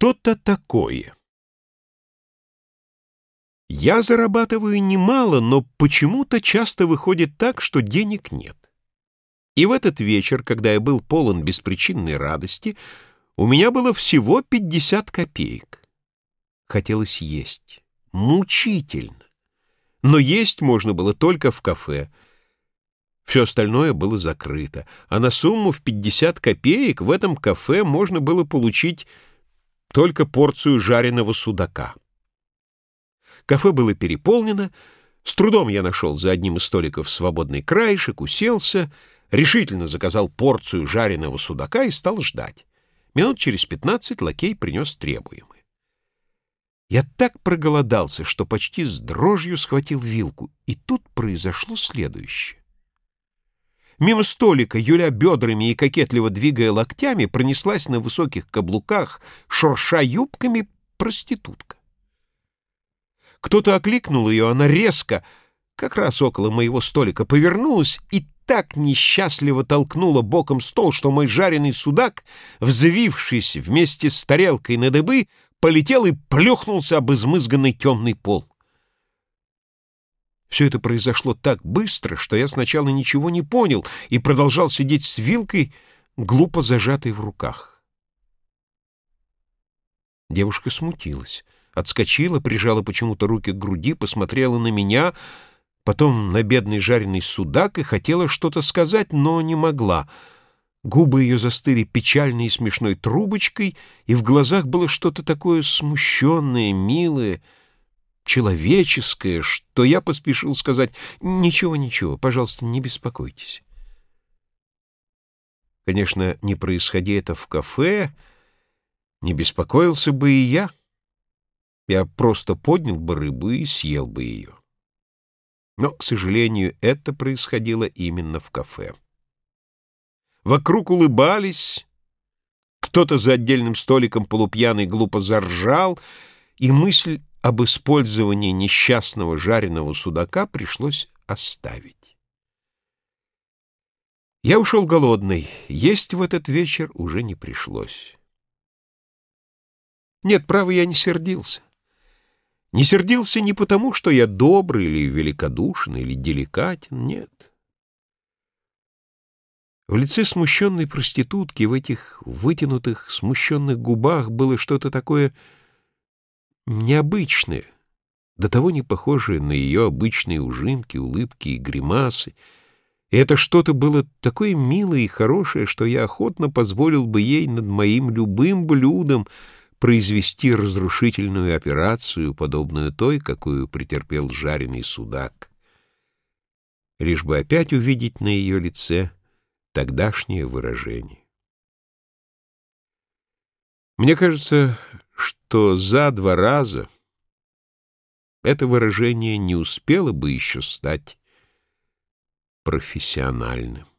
Что-то такое. Я зарабатываю немало, но почему-то часто выходит так, что денег нет. И в этот вечер, когда я был полон беспричинной радости, у меня было всего 50 копеек. Хотелось есть. Мучительно. Но есть можно было только в кафе. Все остальное было закрыто, а на сумму в 50 копеек в этом кафе можно было получить только порцию жареного судака. Кафе было переполнено, с трудом я нашел за одним из столиков свободный краешек, уселся, решительно заказал порцию жареного судака и стал ждать. Минут через пятнадцать лакей принес требуемое. Я так проголодался, что почти с дрожью схватил вилку, и тут произошло следующее. Мимо столика, юля бедрами и кокетливо двигая локтями, пронеслась на высоких каблуках, шурша юбками, проститутка. Кто-то окликнул ее, она резко, как раз около моего столика, повернулась и так несчастливо толкнула боком стол, что мой жареный судак, взвившись вместе с тарелкой на дыбы, полетел и плюхнулся об измызганный темный пол. Все это произошло так быстро, что я сначала ничего не понял и продолжал сидеть с вилкой, глупо зажатой в руках. Девушка смутилась, отскочила, прижала почему-то руки к груди, посмотрела на меня, потом на бедный жареный судак и хотела что-то сказать, но не могла. Губы ее застыли печальной и смешной трубочкой, и в глазах было что-то такое смущенное, милое, человеческое, что я поспешил сказать «Ничего, ничего, пожалуйста, не беспокойтесь». Конечно, не происходя это в кафе, не беспокоился бы и я. Я просто поднял бы рыбу и съел бы ее. Но, к сожалению, это происходило именно в кафе. Вокруг улыбались, кто-то за отдельным столиком полупьяный глупо заржал, и мысль об использовании несчастного жареного судака пришлось оставить. Я ушел голодный, есть в этот вечер уже не пришлось. Нет, право, я не сердился. Не сердился не потому, что я добрый или великодушный, или деликатен, нет. В лице смущенной проститутки, в этих вытянутых, смущенных губах было что-то такое необычное, до того не похожее на ее обычные ужимки, улыбки и гримасы. И это что-то было такое милое и хорошее, что я охотно позволил бы ей над моим любым блюдом произвести разрушительную операцию, подобную той, какую претерпел жареный судак, лишь бы опять увидеть на ее лице тогдашнее выражение. Мне кажется, что за два раза это выражение не успело бы еще стать профессиональным.